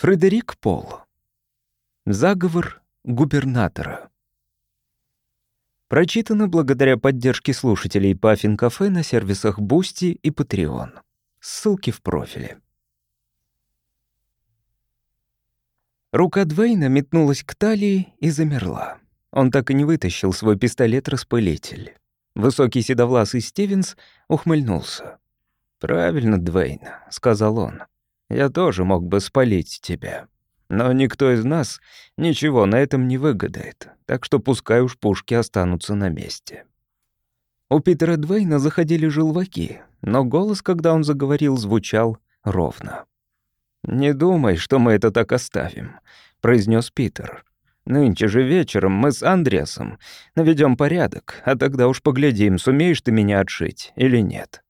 Фредерик Пол. Заговор губернатора. Прочитано благодаря поддержке слушателей Puffin Cafe на сервисах Boosty и Patreon. Ссылки в профиле. Рука Двейна метнулась к талии и замерла. Он так и не вытащил свой пистолет-распылитель. Высокий седовласый Стивенс ухмыльнулся. «Правильно, Двейн», — сказал он. Я тоже мог бы спалить тебя. Но никто из нас ничего на этом не выгадает, так что пускай уж пушки останутся на месте». У Питера Двейна заходили желваки, но голос, когда он заговорил, звучал ровно. «Не думай, что мы это так оставим», — произнес Питер. «Нынче же вечером мы с Андреасом наведем порядок, а тогда уж поглядим, сумеешь ты меня отшить или нет».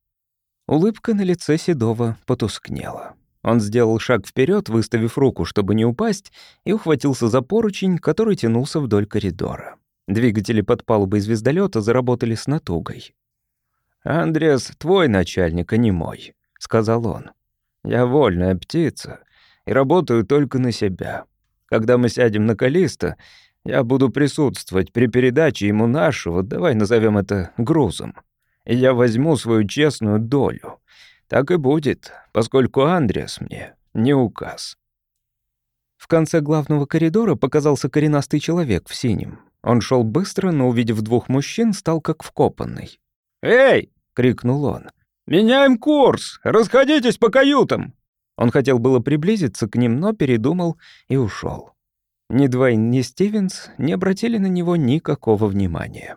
Улыбка на лице Седова потускнела. Он сделал шаг вперед, выставив руку, чтобы не упасть, и ухватился за поручень, который тянулся вдоль коридора. Двигатели под палубой звездолета заработали с натугой. «Андреас, твой начальник, а не мой», — сказал он. «Я вольная птица и работаю только на себя. Когда мы сядем на Калиста, я буду присутствовать при передаче ему нашего, давай назовем это грузом. И я возьму свою честную долю. Так и будет, поскольку Андреас мне не указ. В конце главного коридора показался коренастый человек в синем. Он шел быстро, но, увидев двух мужчин, стал как вкопанный. «Эй!» — крикнул он. «Меняем курс! Расходитесь по каютам!» Он хотел было приблизиться к ним, но передумал и ушел. Ни Двайн, ни Стивенс не обратили на него никакого внимания.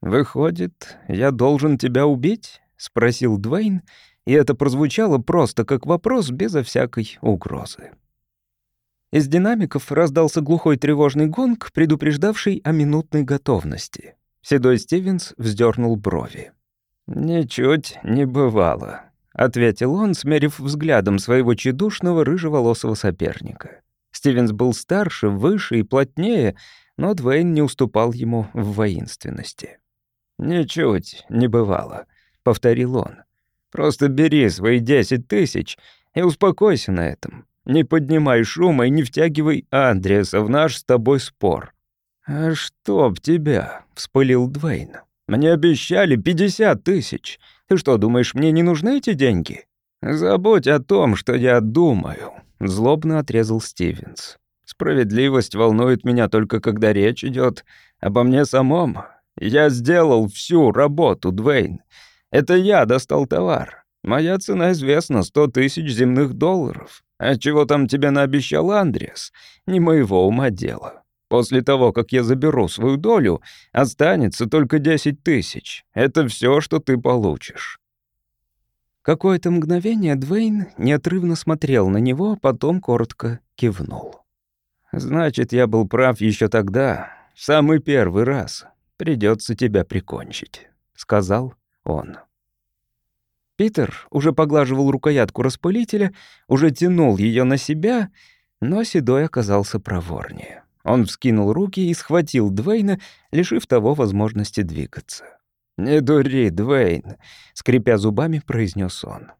«Выходит, я должен тебя убить?» — спросил Двайн, и это прозвучало просто как вопрос безо всякой угрозы. Из динамиков раздался глухой тревожный гонг, предупреждавший о минутной готовности. Седой Стивенс вздернул брови. «Ничуть не бывало», — ответил он, смерив взглядом своего чедушного рыжеволосого соперника. Стивенс был старше, выше и плотнее, но Двейн не уступал ему в воинственности. «Ничуть не бывало», — повторил он. Просто бери свои десять тысяч и успокойся на этом. Не поднимай шума и не втягивай Андреаса в наш с тобой спор». «А чтоб тебя», — вспылил Двейн. «Мне обещали пятьдесят тысяч. Ты что, думаешь, мне не нужны эти деньги?» «Забудь о том, что я думаю», — злобно отрезал Стивенс. «Справедливость волнует меня только когда речь идет обо мне самом. Я сделал всю работу, Двейн. Это я достал товар. Моя цена известна — сто тысяч земных долларов. А чего там тебе наобещал Андреас? Не моего ума дело. После того, как я заберу свою долю, останется только десять тысяч. Это все, что ты получишь». Какое-то мгновение Двейн неотрывно смотрел на него, а потом коротко кивнул. «Значит, я был прав еще тогда, в самый первый раз. Придется тебя прикончить», — сказал он. Питер уже поглаживал рукоятку распылителя, уже тянул ее на себя, но Седой оказался проворнее. Он вскинул руки и схватил Двейна, лишив того возможности двигаться. «Не дури, Двейн», — скрипя зубами, произнес он.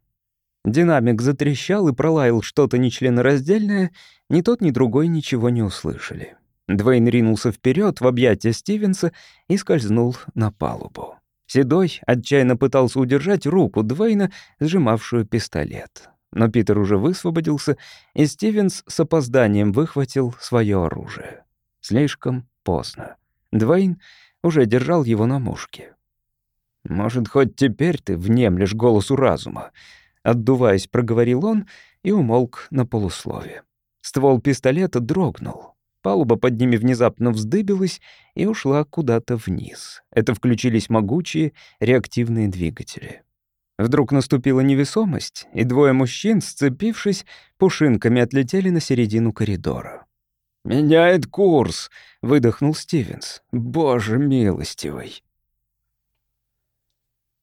Динамик затрещал и пролаял что-то нечленораздельное, ни тот, ни другой ничего не услышали. Двейн ринулся вперед в объятия Стивенса и скользнул на палубу. Седой отчаянно пытался удержать руку Двейна, сжимавшую пистолет. Но Питер уже высвободился, и Стивенс с опозданием выхватил свое оружие. Слишком поздно. Двейн уже держал его на мушке. «Может, хоть теперь ты внемлешь голосу разума?» Отдуваясь, проговорил он и умолк на полуслове. Ствол пистолета дрогнул. Палуба под ними внезапно вздыбилась и ушла куда-то вниз. Это включились могучие реактивные двигатели. Вдруг наступила невесомость, и двое мужчин, сцепившись, пушинками отлетели на середину коридора. «Меняет курс!» — выдохнул Стивенс. «Боже милостивый!»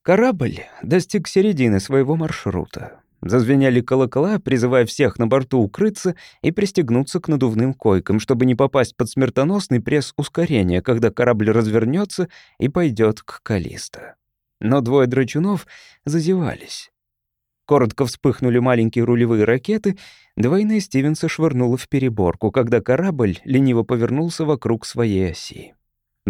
Корабль достиг середины своего маршрута. Зазвенели колокола, призывая всех на борту укрыться и пристегнуться к надувным койкам, чтобы не попасть под смертоносный пресс ускорения, когда корабль развернется и пойдет к Калиста. Но двое драчунов зазевались. Коротко вспыхнули маленькие рулевые ракеты, двойные Стивенса швырнуло в переборку, когда корабль лениво повернулся вокруг своей оси.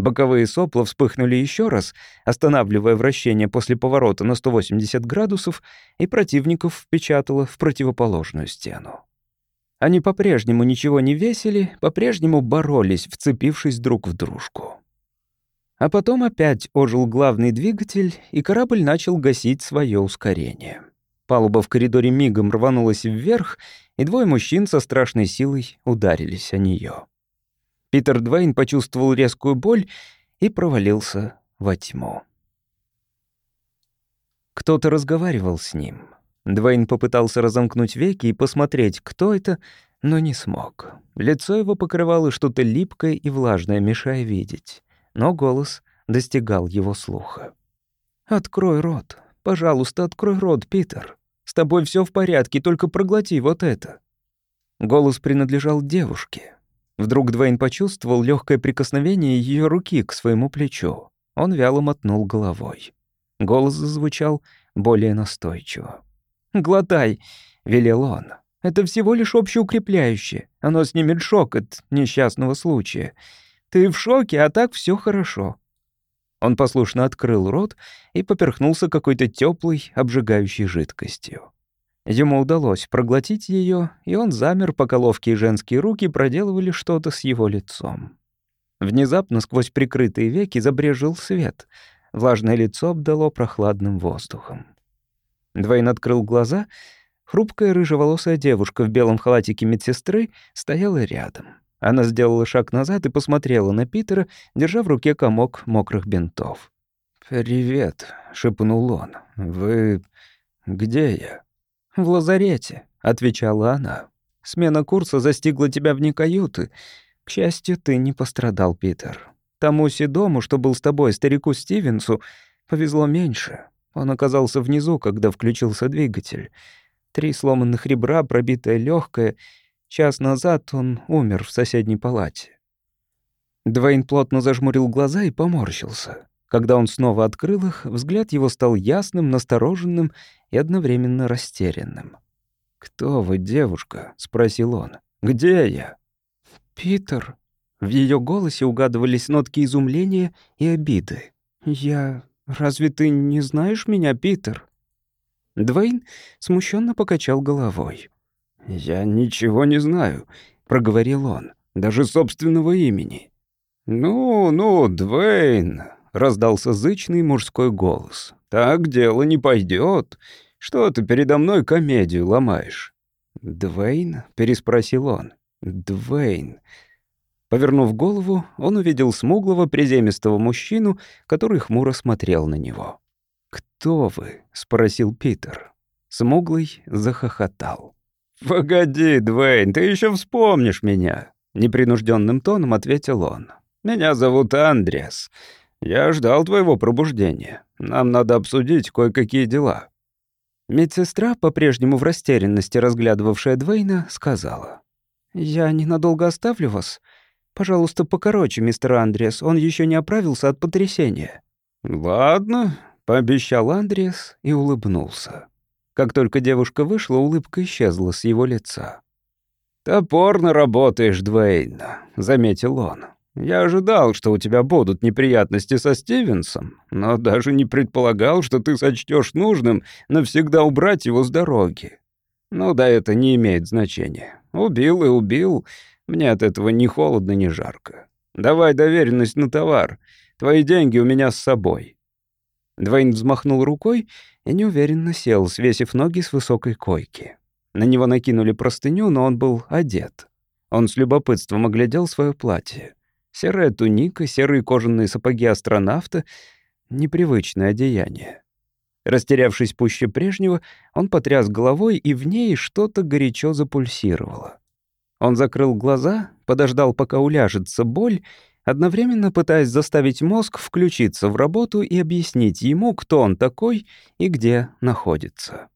Боковые сопла вспыхнули еще раз, останавливая вращение после поворота на 180 градусов, и противников впечатало в противоположную стену. Они по-прежнему ничего не весили, по-прежнему боролись, вцепившись друг в дружку. А потом опять ожил главный двигатель, и корабль начал гасить свое ускорение. Палуба в коридоре мигом рванулась вверх, и двое мужчин со страшной силой ударились о нее. Питер Двейн почувствовал резкую боль и провалился во тьму. Кто-то разговаривал с ним. Двейн попытался разомкнуть веки и посмотреть, кто это, но не смог. Лицо его покрывало что-то липкое и влажное, мешая видеть. Но голос достигал его слуха. «Открой рот. Пожалуйста, открой рот, Питер. С тобой все в порядке, только проглоти вот это». Голос принадлежал девушке. Вдруг Двейн почувствовал легкое прикосновение ее руки к своему плечу. Он вяло мотнул головой. Голос зазвучал более настойчиво. «Глотай», — велел он. «Это всего лишь общеукрепляющее. Оно снимет шок от несчастного случая. Ты в шоке, а так все хорошо». Он послушно открыл рот и поперхнулся какой-то теплой, обжигающей жидкостью. Ему удалось проглотить ее, и он замер, пока ловкие женские руки проделывали что-то с его лицом. Внезапно сквозь прикрытые веки забрежил свет. Влажное лицо обдало прохладным воздухом. Двойн открыл глаза. Хрупкая рыжеволосая девушка в белом халатике медсестры стояла рядом. Она сделала шаг назад и посмотрела на Питера, держа в руке комок мокрых бинтов. «Привет», — шепнул он. «Вы... где я?» «В лазарете», — отвечала она. «Смена курса застигла тебя вне каюты. К счастью, ты не пострадал, Питер. Тому седому, что был с тобой, старику Стивенсу, повезло меньше. Он оказался внизу, когда включился двигатель. Три сломанных ребра, пробитое легкое. Час назад он умер в соседней палате». Двейн плотно зажмурил глаза и поморщился. Когда он снова открыл их, взгляд его стал ясным, настороженным и одновременно растерянным. «Кто вы, девушка?» — спросил он. «Где я?» «Питер». В ее голосе угадывались нотки изумления и обиды. «Я... Разве ты не знаешь меня, Питер?» Двейн смущенно покачал головой. «Я ничего не знаю», — проговорил он. «Даже собственного имени». «Ну, ну, Двейн», — раздался зычный мужской голос. «Так дело не пойдет. Что ты передо мной комедию ломаешь?» «Двейн?» — переспросил он. «Двейн». Повернув голову, он увидел смуглого приземистого мужчину, который хмуро смотрел на него. «Кто вы?» — спросил Питер. Смуглый захохотал. «Погоди, Двейн, ты еще вспомнишь меня!» Непринужденным тоном ответил он. «Меня зовут Андреас. «Я ждал твоего пробуждения. Нам надо обсудить кое-какие дела». Медсестра, по-прежнему в растерянности разглядывавшая Двейна, сказала. «Я ненадолго оставлю вас. Пожалуйста, покороче, мистер Андреас, он еще не оправился от потрясения». «Ладно», — пообещал Андреас и улыбнулся. Как только девушка вышла, улыбка исчезла с его лица. «Топорно работаешь, Двейн», — заметил он. Я ожидал, что у тебя будут неприятности со Стивенсом, но даже не предполагал, что ты сочтешь нужным навсегда убрать его с дороги. Ну да, это не имеет значения. Убил и убил. Мне от этого ни холодно, ни жарко. Давай доверенность на товар. Твои деньги у меня с собой». Двейн взмахнул рукой и неуверенно сел, свесив ноги с высокой койки. На него накинули простыню, но он был одет. Он с любопытством оглядел свое платье. Серая туника, серые кожаные сапоги астронавта — непривычное одеяние. Растерявшись пуще прежнего, он потряс головой, и в ней что-то горячо запульсировало. Он закрыл глаза, подождал, пока уляжется боль, одновременно пытаясь заставить мозг включиться в работу и объяснить ему, кто он такой и где находится.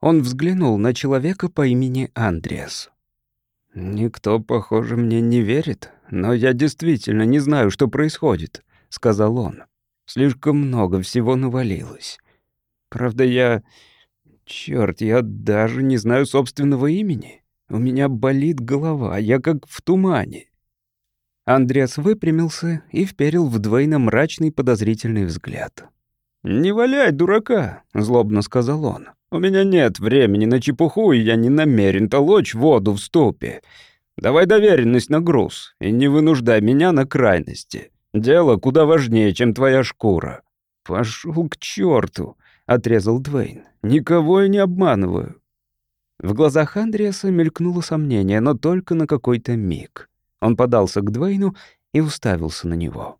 Он взглянул на человека по имени Андреас. «Никто, похоже, мне не верит», но я действительно не знаю, что происходит», — сказал он. «Слишком много всего навалилось. Правда, я Черт, я даже не знаю собственного имени. У меня болит голова, я как в тумане. Андреас выпрямился и вперил в Двейна мрачный подозрительный взгляд. «Не валяй, дурака», — злобно сказал он. «У меня нет времени на чепуху, и я не намерен толочь воду в ступе. Давай доверенность на груз и не вынуждай меня на крайности. Дело куда важнее, чем твоя шкура». «Пошел к черту», — отрезал Двейн. «Никого я не обманываю». В глазах Андреаса мелькнуло сомнение, но только на какой-то миг. Он подался к Двейну и уставился на него.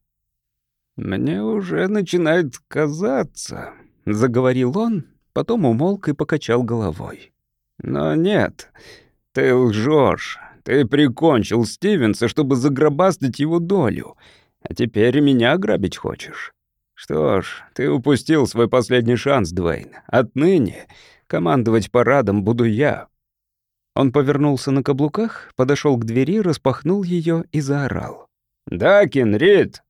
«Мне уже начинает казаться», — заговорил он, потом умолк и покачал головой. «Но нет, ты лжешь. Ты прикончил Стивенса, чтобы загробастать его долю, а теперь меня ограбить хочешь. Что ж, ты упустил свой последний шанс, Двейн. Отныне командовать парадом буду я». Он повернулся на каблуках, подошел к двери, распахнул ее и заорал. «Дакин, Рид,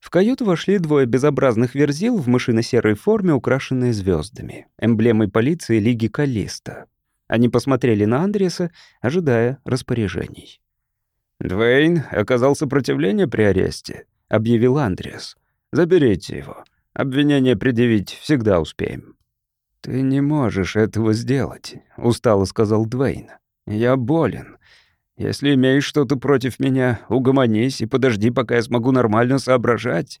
в каюту вошли двое безобразных верзил в мышино-серой форме, украшенные звездами, эмблемой полиции Лиги Калиста. Они посмотрели на Андреса, ожидая распоряжений. «Двейн оказал сопротивление при аресте», — объявил Андреас. «Заберите его. Обвинение предъявить всегда успеем». «Ты не можешь этого сделать», — устало сказал Двейн. «Я болен. Если имеешь что-то против меня, угомонись и подожди, пока я смогу нормально соображать.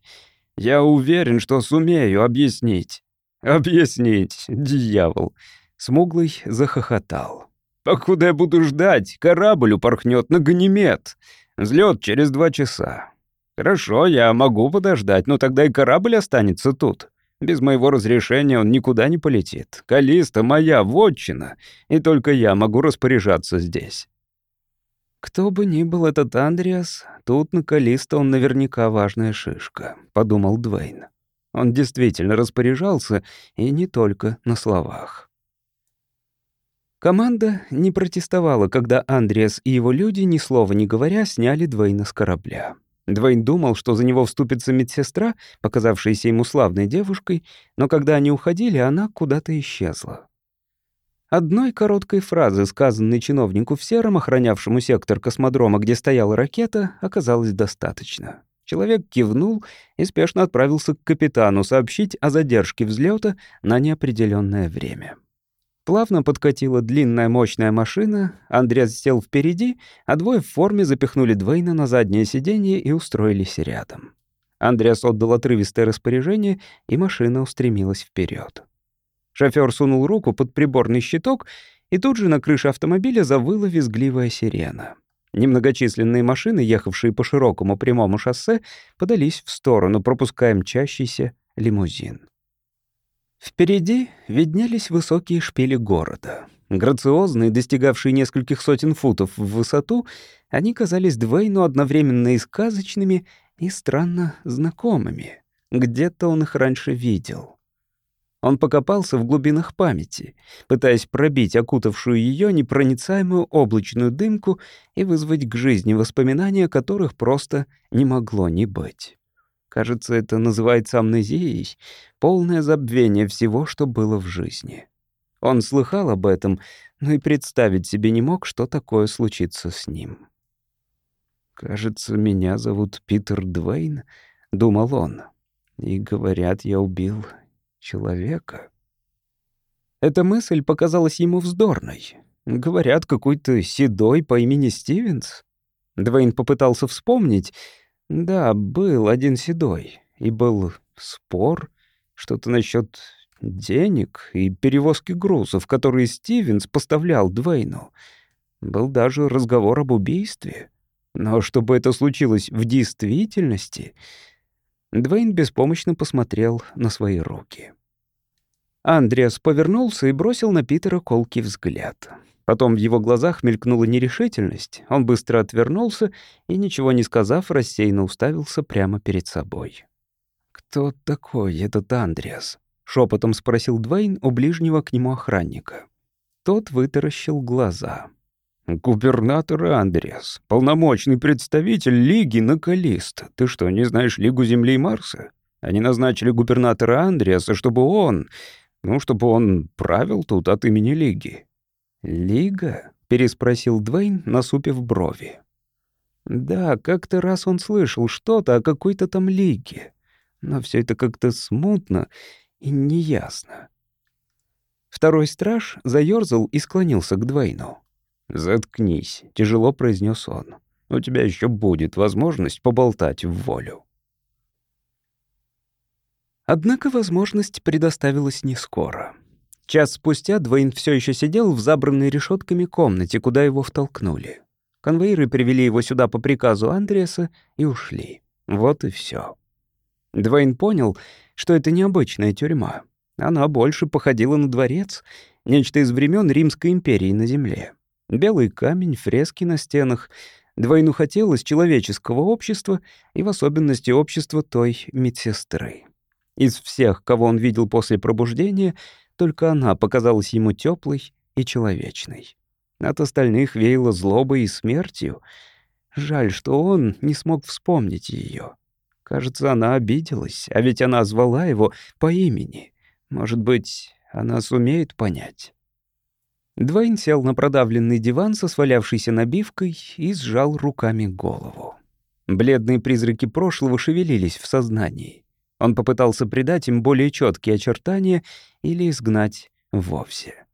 Я уверен, что сумею объяснить». «Объяснить, дьявол!» Смуглый захохотал. «Покуда я буду ждать, корабль упорхнет на Ганимед. Взлет через два часа. Хорошо, я могу подождать, но тогда и корабль останется тут. Без моего разрешения он никуда не полетит. Калиста моя вотчина, и только я могу распоряжаться здесь». «Кто бы ни был этот Андреас, тут на Калиста он наверняка важная шишка», — подумал Двейн. Он действительно распоряжался, и не только на словах. Команда не протестовала, когда Андреас и его люди, ни слова не говоря, сняли Двейна с корабля. Двейн думал, что за него вступится медсестра, показавшаяся ему славной девушкой, но когда они уходили, она куда-то исчезла. Одной короткой фразы, сказанной чиновнику в сером, охранявшему сектор космодрома, где стояла ракета, оказалось достаточно. Человек кивнул и спешно отправился к капитану сообщить о задержке взлета на неопределенное время. Плавно подкатила длинная мощная машина, Андреас сел впереди, а двое в форме запихнули Двейна на заднее сиденье и устроились рядом. Андреас отдал отрывистое распоряжение, и машина устремилась вперед. Шофёр сунул руку под приборный щиток, и тут же на крыше автомобиля завыла визгливая сирена. Немногочисленные машины, ехавшие по широкому прямому шоссе, подались в сторону, пропуская мчащийся лимузин. Впереди виднелись высокие шпили города. Грациозные, достигавшие нескольких сотен футов в высоту, они казались Двейну одновременно и сказочными, и странно знакомыми. Где-то он их раньше видел. Он покопался в глубинах памяти, пытаясь пробить окутавшую ее непроницаемую облачную дымку и вызвать к жизни воспоминания, которых просто не могло не быть. Кажется, это называется амнезией, полное забвение всего, что было в жизни. Он слыхал об этом, но и представить себе не мог, что такое случится с ним. «Кажется, меня зовут Питер Двейн», — думал он. «И говорят, я убил человека. Эта мысль показалась ему вздорной. Говорят, какой-то седой по имени Стивенс. Двейн попытался вспомнить. Да, был один седой. И был спор, что-то насчет денег и перевозки грузов, которые Стивенс поставлял Двейну. Был даже разговор об убийстве. Но чтобы это случилось в действительности, Двейн беспомощно посмотрел на свои руки. Андреас повернулся и бросил на Питера колкий взгляд. Потом в его глазах мелькнула нерешительность. Он быстро отвернулся и, ничего не сказав, рассеянно уставился прямо перед собой. «Кто такой этот Андреас?» — шепотом спросил Двейн у ближнего к нему охранника. Тот вытаращил глаза. «Губернатор Андреас, полномочный представитель Лиги Накалист. Ты что, не знаешь Лигу Земли и Марса? Они назначили губернатора Андреаса, чтобы он Ну, чтобы он правил тут от имени Лиги». «Лига?» — переспросил Двейн, насупив брови. Да, как-то раз он слышал что-то о какой-то там лиге, но все это как-то смутно и неясно. Второй страж заёрзал и склонился к Двейну. «Заткнись», — тяжело произнес он. «У тебя еще будет возможность поболтать в волю». Однако возможность предоставилась не скоро. Час спустя Двейн все еще сидел в забранной решетками комнате, куда его втолкнули. Конвоиры привели его сюда по приказу Андреаса и ушли. Вот и все. Двейн понял, что это необычная тюрьма. Она больше походила на дворец, нечто из времен Римской империи на земле. Белый камень, фрески на стенах. Двойну хотелось человеческого общества и в особенности общества той медсестры. Из всех, кого он видел после пробуждения, только она показалась ему теплой и человечной. От остальных веяло злобой и смертью. Жаль, что он не смог вспомнить ее. Кажется, она обиделась, а ведь она звала его по имени. Может быть, она сумеет понять. Двойн сел на продавленный диван со свалявшейся набивкой и сжал руками голову. Бледные призраки прошлого шевелились в сознании. Он попытался придать им более четкие очертания или изгнать вовсе.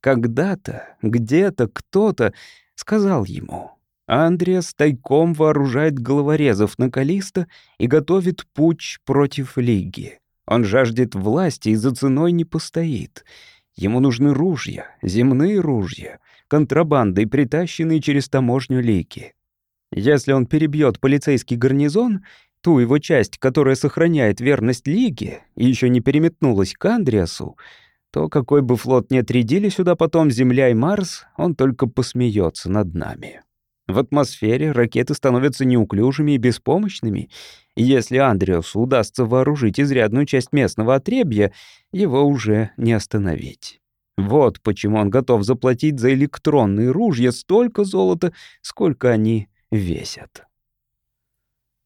Когда-то, где-то, кто-то сказал ему, Андреас тайком вооружает головорезов на Калиста и готовит путь против Лиги. Он жаждет власти и за ценой не постоит. Ему нужны ружья, земные ружья, контрабандой, притащенные через таможню Лиги. Если он перебьет полицейский гарнизон, ту его часть, которая сохраняет верность Лиге и еще не переметнулась к Андреасу, то какой бы флот ни отрядили сюда потом Земля и Марс, он только посмеется над нами. В атмосфере ракеты становятся неуклюжими и беспомощными, и если Андреасу удастся вооружить изрядную часть местного отребья, его уже не остановить. Вот почему он готов заплатить за электронные ружья столько золота, сколько они весят.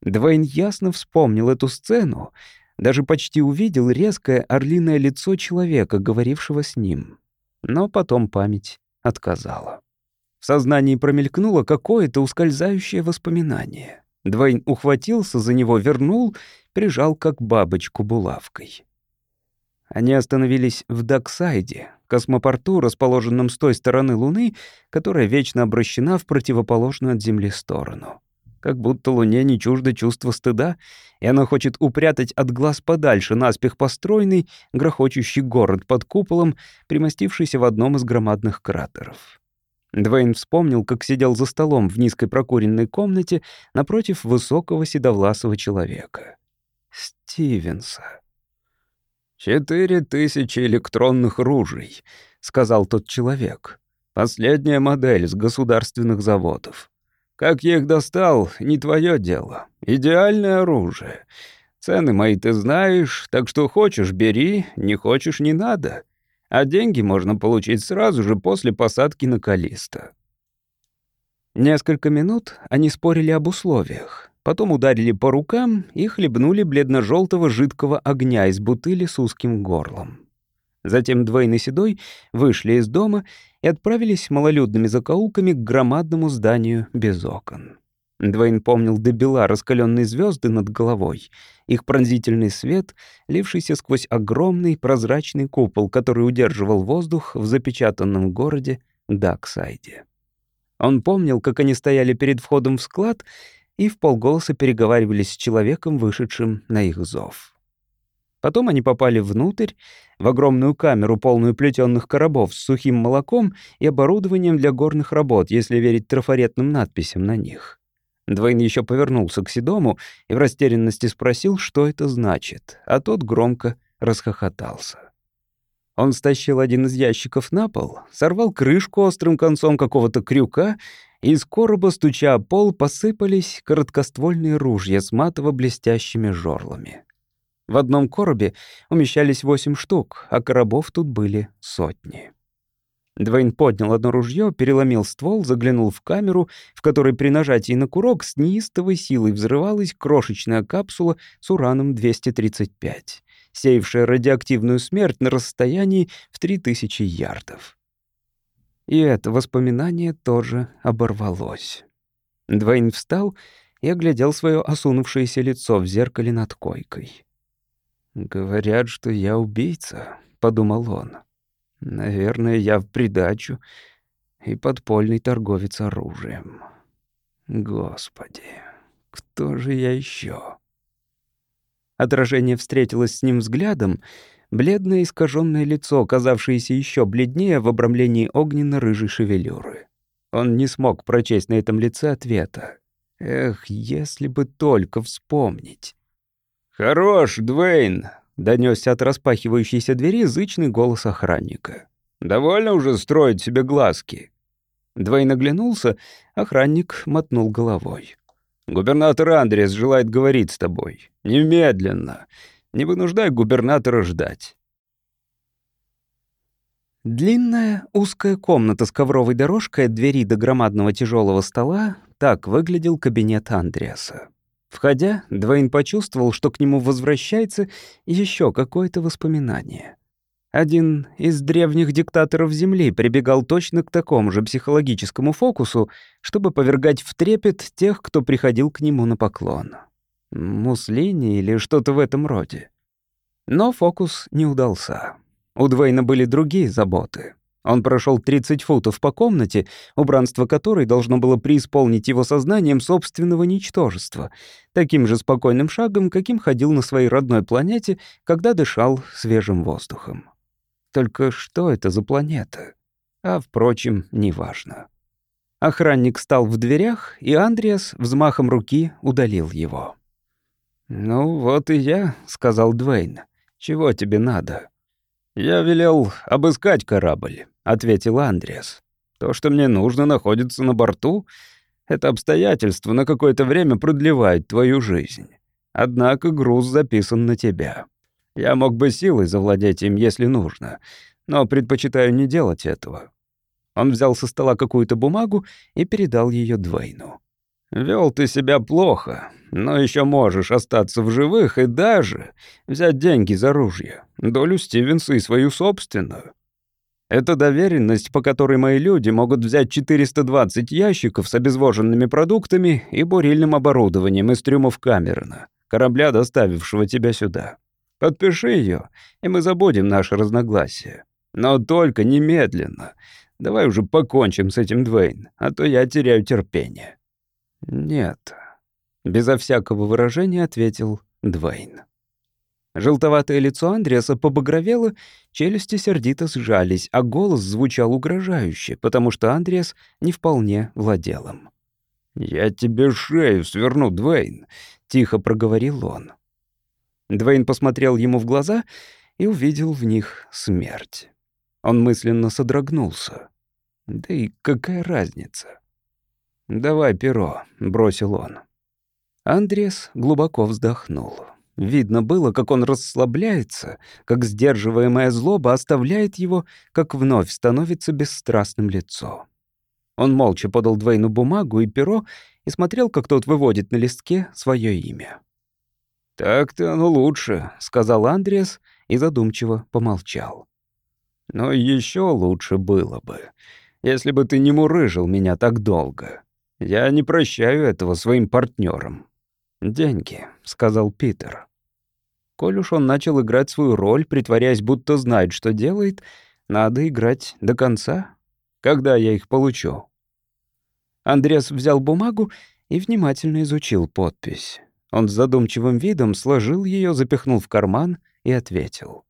Двойн ясно вспомнил эту сцену, даже почти увидел резкое орлиное лицо человека, говорившего с ним. Но потом память отказала. В сознании промелькнуло какое-то ускользающее воспоминание. Двойн ухватился за него, вернул, прижал как бабочку булавкой. Они остановились в Даксайде, космопорту, расположенном с той стороны Луны, которая вечно обращена в противоположную от Земли сторону. Как будто Луне не чуждо чувство стыда, и она хочет упрятать от глаз подальше наспех построенный, грохочущий город под куполом, примостившийся в одном из громадных кратеров. Двейн вспомнил, как сидел за столом в низкой прокуренной комнате напротив высокого седовласого человека. Стивенса. «Четыре тысячи электронных ружей», — сказал тот человек. «Последняя модель с государственных заводов. Как я их достал, не твое дело. Идеальное оружие. Цены мои ты знаешь, так что хочешь — бери, не хочешь — не надо. А деньги можно получить сразу же после посадки на Калиста». Несколько минут они спорили об условиях. Потом ударили по рукам и хлебнули бледно-желтого жидкого огня из бутыли с узким горлом. Затем Двойн и Седой вышли из дома и отправились малолюдными закоулками к громадному зданию без окон. Двейн помнил до бела раскаленные звезды над головой, их пронзительный свет, лившийся сквозь огромный прозрачный купол, который удерживал воздух в запечатанном городе Даксайде. Он помнил, как они стояли перед входом в склад и в полголоса переговаривались с человеком, вышедшим на их зов. Потом они попали внутрь, в огромную камеру, полную плетённых коробов с сухим молоком и оборудованием для горных работ, если верить трафаретным надписям на них. Двойн еще повернулся к Седому и в растерянности спросил, что это значит, а тот громко расхохотался. Он стащил один из ящиков на пол, сорвал крышку острым концом какого-то крюка, и из короба, стуча о пол, посыпались короткоствольные ружья с матово-блестящими жорлами. В одном коробе умещались восемь штук, а коробов тут были сотни. Двейн поднял одно ружье, переломил ствол, заглянул в камеру, в которой при нажатии на курок с неистовой силой взрывалась крошечная капсула с ураном-235. сеявшая радиоактивную смерть на расстоянии в 3000 ярдов. И это воспоминание тоже оборвалось. Двейн встал и оглядел свое осунувшееся лицо в зеркале над койкой. «Говорят, что я убийца», — подумал он. «Наверное, я в придачу и подпольный торговец оружием. Господи, кто же я еще? Отражение встретилось с ним взглядом, бледное искаженное лицо, казавшееся еще бледнее в обрамлении огненно-рыжей шевелюры. Он не смог прочесть на этом лице ответа. Эх, если бы только вспомнить. «Хорош, Двейн!» — донесся от распахивающейся двери зычный голос охранника. «Довольно уже строить себе глазки». Двейн оглянулся, охранник мотнул головой. «Губернатор Андрес желает говорить с тобой. Немедленно. Не вынуждай губернатора ждать». Длинная узкая комната с ковровой дорожкой от двери до громадного тяжелого стола — так выглядел кабинет Андреаса. Входя, Двейн почувствовал, что к нему возвращается еще какое-то воспоминание — один из древних диктаторов Земли прибегал точно к такому же психологическому фокусу, чтобы повергать в трепет тех, кто приходил к нему на поклон. Муслини или что-то в этом роде. Но фокус не удался. У Двейна были другие заботы. Он прошел 30 футов по комнате, убранство которой должно было преисполнить его сознанием собственного ничтожества, таким же спокойным шагом, каким ходил на своей родной планете, когда дышал свежим воздухом. Только что это за планета? А, впрочем, неважно. Охранник стал в дверях, и Андреас взмахом руки удалил его. «Ну вот и я», — сказал Двейн. «Чего тебе надо?» «Я велел обыскать корабль», — ответил Андреас. «То, что мне нужно, находится на борту. Это обстоятельство на какое-то время продлевает твою жизнь. Однако груз записан на тебя. Я мог бы силой завладеть им, если нужно, но предпочитаю не делать этого». Он взял со стола какую-то бумагу и передал ее Двейну. Вел ты себя плохо, но еще можешь остаться в живых и даже взять деньги за ружье, долю Стивенса и свою собственную. Это доверенность, по которой мои люди могут взять 420 ящиков с обезвоженными продуктами и бурильным оборудованием из трюмов Камерона, корабля, доставившего тебя сюда. Подпиши ее, и мы забудем наше разногласие. Но только немедленно. Давай уже покончим с этим, Двейн, а то я теряю терпение». «Нет», — безо всякого выражения ответил Двейн. Желтоватое лицо Андреаса побагровело, челюсти сердито сжались, а голос звучал угрожающе, потому что Андреас не вполне владел им. «Я тебе шею сверну, Двейн», — тихо проговорил он. Двейн посмотрел ему в глаза и увидел в них смерть. Он мысленно содрогнулся. Да и какая разница? «Давай перо», — бросил он. Андрес глубоко вздохнул. Видно было, как он расслабляется, как сдерживаемая злоба оставляет его, как вновь становится бесстрастным лицо. Он молча подал Двейну бумагу и перо и смотрел, как тот выводит на листке свое имя. «Так-то оно лучше», — сказал Андреас и задумчиво помолчал. «Но еще лучше было бы, если бы ты не мурыжил меня так долго. Я не прощаю этого своим партнерам. «Деньги», — сказал Питер. Коль уж он начал играть свою роль, притворяясь, будто знает, что делает, надо играть до конца. Когда я их получу? Андрес взял бумагу и внимательно изучил подпись. Он с задумчивым видом сложил ее, запихнул в карман и ответил.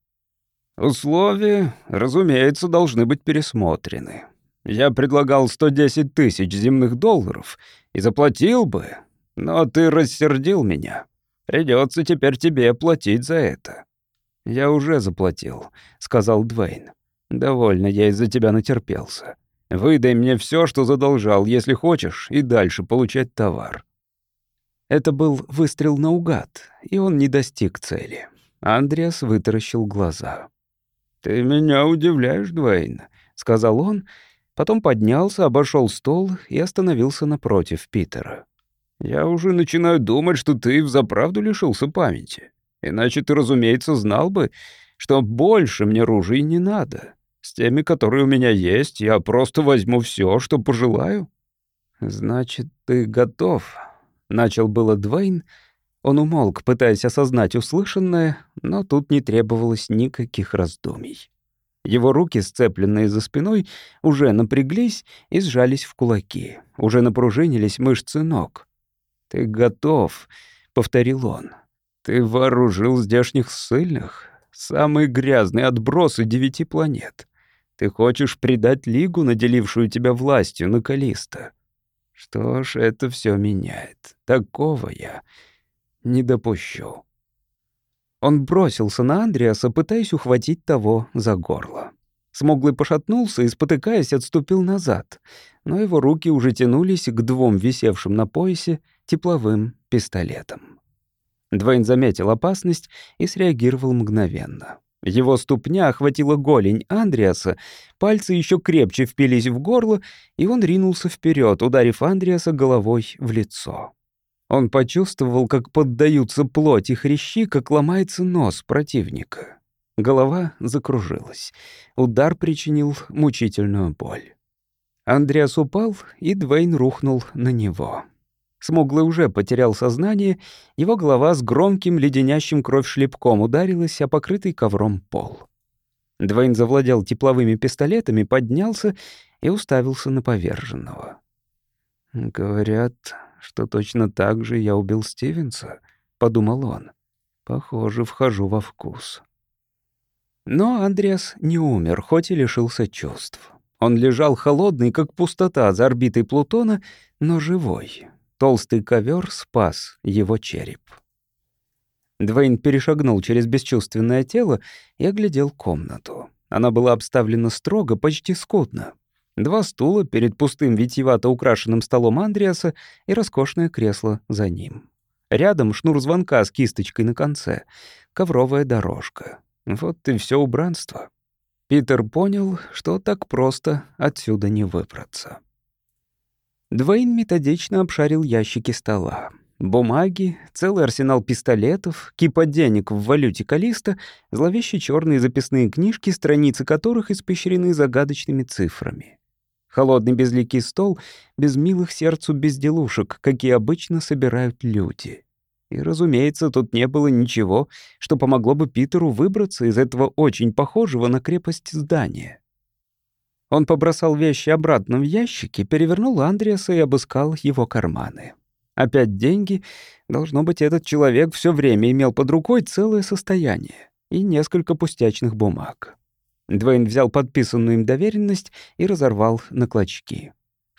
«Условия, разумеется, должны быть пересмотрены. Я предлагал 110 тысяч земных долларов и заплатил бы, но ты рассердил меня. Придется теперь тебе платить за это». «Я уже заплатил», — сказал Двейн. «Довольно я из-за тебя натерпелся. Выдай мне все, что задолжал, если хочешь, и дальше получать товар». Это был выстрел наугад, и он не достиг цели. Андреас вытаращил глаза. «Ты меня удивляешь, Двейн», — сказал он, потом поднялся, обошел стол и остановился напротив Питера. «Я уже начинаю думать, что ты взаправду лишился памяти. Иначе ты, разумеется, знал бы, что больше мне ружей не надо. С теми, которые у меня есть, я просто возьму все, что пожелаю». «Значит, ты готов?» — начал было Двейн. Он умолк, пытаясь осознать услышанное, но тут не требовалось никаких раздумий. Его руки, сцепленные за спиной, уже напряглись и сжались в кулаки. Уже напружинились мышцы ног. «Ты готов», — повторил он. «Ты вооружил здешних ссыльных, самые грязные отбросы девяти планет. Ты хочешь предать Лигу, наделившую тебя властью на Калиста. Что ж, это все меняет. Такого я не допущу». Он бросился на Андреаса, пытаясь ухватить того за горло. Смуглый пошатнулся и, спотыкаясь, отступил назад, но его руки уже тянулись к двум висевшим на поясе тепловым пистолетам. Двейн заметил опасность и среагировал мгновенно. Его ступня охватила голень Андреаса, пальцы еще крепче впились в горло, и он ринулся вперед, ударив Андреаса головой в лицо. Он почувствовал, как поддаются плоть и хрящи, как ломается нос противника. Голова закружилась. Удар причинил мучительную боль. Андреас упал, и Двейн рухнул на него. Смуглый уже потерял сознание, его голова с громким леденящим кровь шлепком ударилась о покрытый ковром пол. Двейн завладел тепловыми пистолетами, поднялся и уставился на поверженного. «Говорят, что точно так же я убил Стивенса», — подумал он. «Похоже, вхожу во вкус». Но Андреас не умер, хоть и лишился чувств. Он лежал холодный, как пустота за орбитой Плутона, но живой. Толстый ковер спас его череп. Двейн перешагнул через бесчувственное тело и оглядел комнату. Она была обставлена строго, почти скудно. Два стула перед пустым витьевато украшенным столом Андреаса и роскошное кресло за ним. Рядом шнур звонка с кисточкой на конце, ковровая дорожка. Вот и все убранство. Питер понял, что так просто отсюда не выбраться. Двейн методично обшарил ящики стола. Бумаги, целый арсенал пистолетов, кипа денег в валюте Калиста, зловещие черные записные книжки, страницы которых испещрены загадочными цифрами. Холодный безликий стол, без милых сердцу безделушек, какие обычно собирают люди. И, разумеется, тут не было ничего, что помогло бы Питеру выбраться из этого очень похожего на крепость здания. Он побросал вещи обратно в ящики, перевернул Андреаса и обыскал его карманы. Опять деньги. Должно быть, этот человек все время имел под рукой целое состояние и несколько пустячных бумаг. Двейн взял подписанную им доверенность и разорвал на клочки.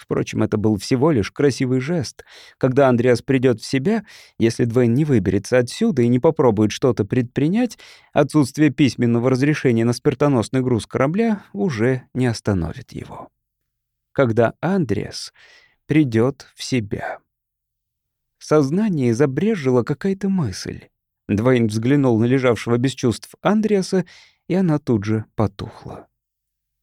Впрочем, это был всего лишь красивый жест. Когда Андреас придет в себя, если Двейн не выберется отсюда и не попробует что-то предпринять, отсутствие письменного разрешения на смертоносный груз корабля уже не остановит его. Когда Андреас придет в себя. В сознании забрежила какая-то мысль. Двейн взглянул на лежавшего без чувств Андреаса и она тут же потухла.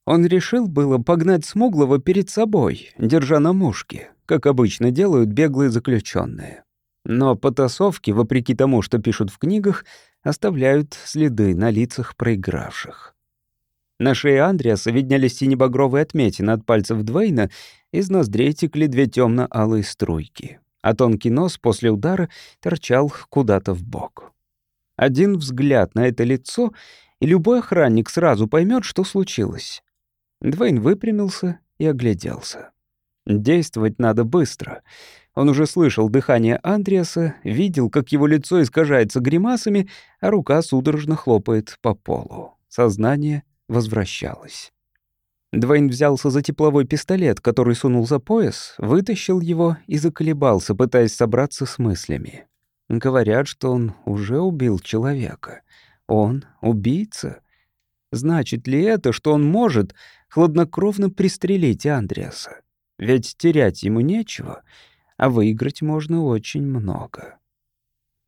Он решил было погнать Смуглого перед собой, держа на мушке, как обычно делают беглые заключенные. Но потасовки, вопреки тому, что пишут в книгах, оставляют следы на лицах проигравших. На шее Андреаса виднялись синебагровые отметины от пальцев Двейна, из ноздрей текли две темно алые струйки, а тонкий нос после удара торчал куда-то в бок. Один взгляд на это лицо, и любой охранник сразу поймет, что случилось. Двейн выпрямился и огляделся. Действовать надо быстро. Он уже слышал дыхание Андреаса, видел, как его лицо искажается гримасами, а рука судорожно хлопает по полу. Сознание возвращалось. Двейн взялся за тепловой пистолет, который сунул за пояс, вытащил его и заколебался, пытаясь собраться с мыслями. Говорят, что он уже убил человека. Он убийца? Значит ли это, что он может хладнокровно пристрелить Андреаса? Ведь терять ему нечего, а выиграть можно очень много.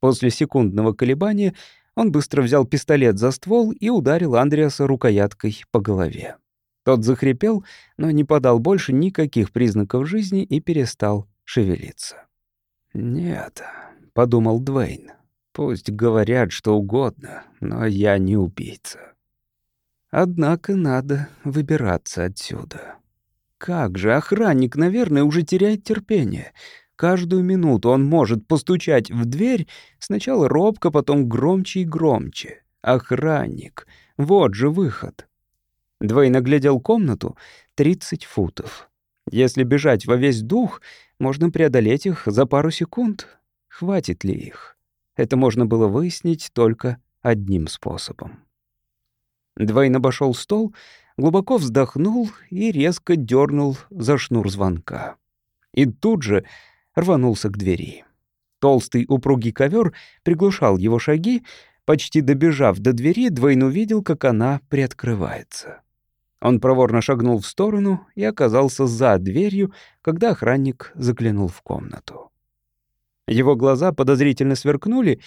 После секундного колебания он быстро взял пистолет за ствол и ударил Андреаса рукояткой по голове. Тот захрипел, но не подал больше никаких признаков жизни и перестал шевелиться. «Нет», — подумал Двейн, Пусть говорят что угодно, но я не убийца. Однако надо выбираться отсюда. Как же, охранник, наверное, уже теряет терпение. Каждую минуту он может постучать в дверь, сначала робко, потом громче и громче. Охранник. Вот же выход. Двойн оглядел комнату — 30 футов. Если бежать во весь дух, можно преодолеть их за пару секунд. Хватит ли их? Это можно было выяснить только одним способом. Двойн обошел стол, глубоко вздохнул и резко дернул за шнур звонка. И тут же рванулся к двери. Толстый упругий ковер приглушал его шаги. Почти добежав до двери, Двойн увидел, как она приоткрывается. Он проворно шагнул в сторону и оказался за дверью, когда охранник заглянул в комнату. Его глаза подозрительно сверкнули,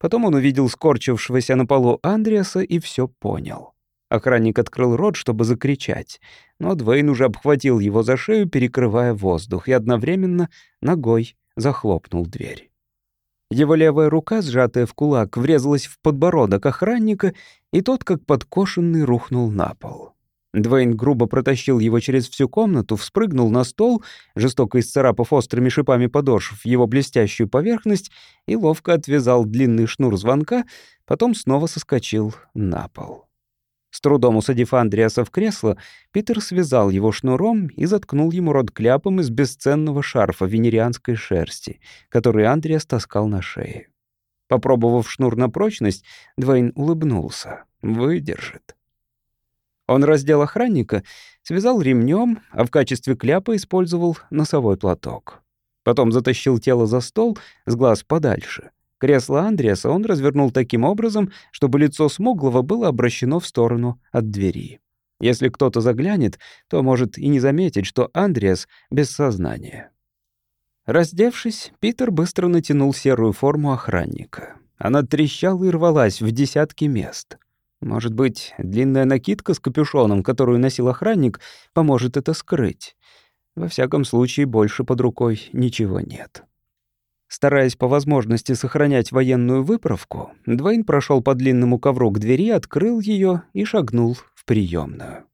потом он увидел скорчившегося на полу Андреаса и все понял. Охранник открыл рот, чтобы закричать, но Двейн уже обхватил его за шею, перекрывая воздух, и одновременно ногой захлопнул дверь. Его левая рука, сжатая в кулак, врезалась в подбородок охранника, и тот, как подкошенный, рухнул на пол. Двейн грубо протащил его через всю комнату, вспрыгнул на стол, жестоко исцарапав острыми шипами подошв его блестящую поверхность и ловко отвязал длинный шнур звонка, потом снова соскочил на пол. С трудом усадив Андреаса в кресло, Питер связал его шнуром и заткнул ему рот кляпом из бесценного шарфа венерианской шерсти, который Андреас таскал на шее. Попробовав шнур на прочность, Двейн улыбнулся. «Выдержит». Он раздел охранника, связал ремнем, а в качестве кляпа использовал носовой платок. Потом затащил тело за стол, с глаз подальше. Кресло Андреаса он развернул таким образом, чтобы лицо Смуглого было обращено в сторону от двери. Если кто-то заглянет, то может и не заметить, что Андреас без сознания. Раздевшись, Питер быстро натянул серую форму охранника. Она трещала и рвалась в десятки мест — может быть, длинная накидка с капюшоном, которую носил охранник, поможет это скрыть. Во всяком случае, больше под рукой ничего нет. Стараясь по возможности сохранять военную выправку, Двейн прошел по длинному ковру к двери, открыл ее и шагнул в приемную.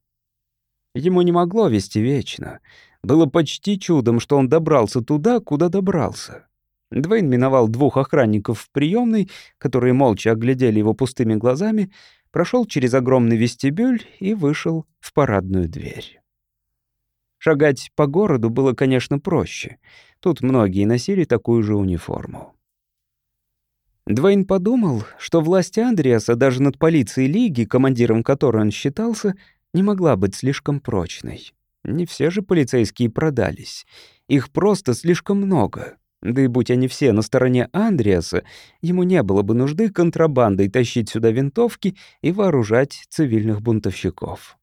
Ему не могло вести вечно. Было почти чудом, что он добрался туда, куда добрался. Двейн миновал двух охранников в приемной, которые молча оглядели его пустыми глазами, прошел через огромный вестибюль и вышел в парадную дверь. Шагать по городу было, конечно, проще. Тут многие носили такую же униформу. Двейн подумал, что власть Андреаса даже над полицией Лиги, командиром которой он считался, не могла быть слишком прочной. Не все же полицейские продались. Их просто слишком много. Да и будь они все на стороне Андреаса, ему не было бы нужды контрабандой тащить сюда винтовки и вооружать цивильных бунтовщиков.